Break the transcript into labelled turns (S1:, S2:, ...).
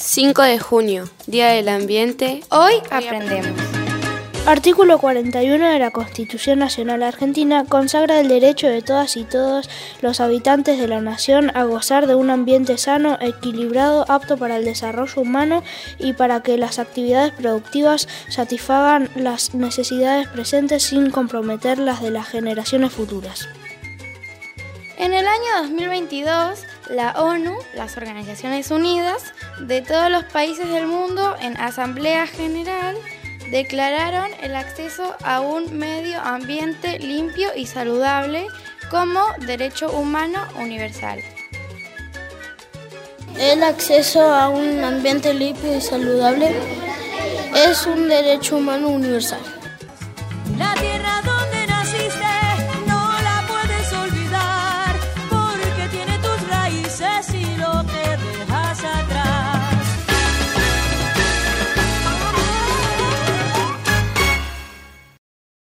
S1: 5 de junio, Día del Ambiente.
S2: Hoy aprendemos.
S3: Artículo 41 de la Constitución Nacional Argentina consagra el derecho de todas y todos los habitantes de la nación a gozar de un ambiente sano, equilibrado, apto para el desarrollo humano y para que las actividades productivas satisfagan las necesidades presentes sin comprometer las de las generaciones futuras.
S2: En el año 2022, la ONU, las Organizaciones Unidas de todos los países del mundo en Asamblea General, declararon el acceso a un medio ambiente limpio y saludable como derecho humano universal.
S4: El acceso a un ambiente limpio y saludable es un derecho humano universal.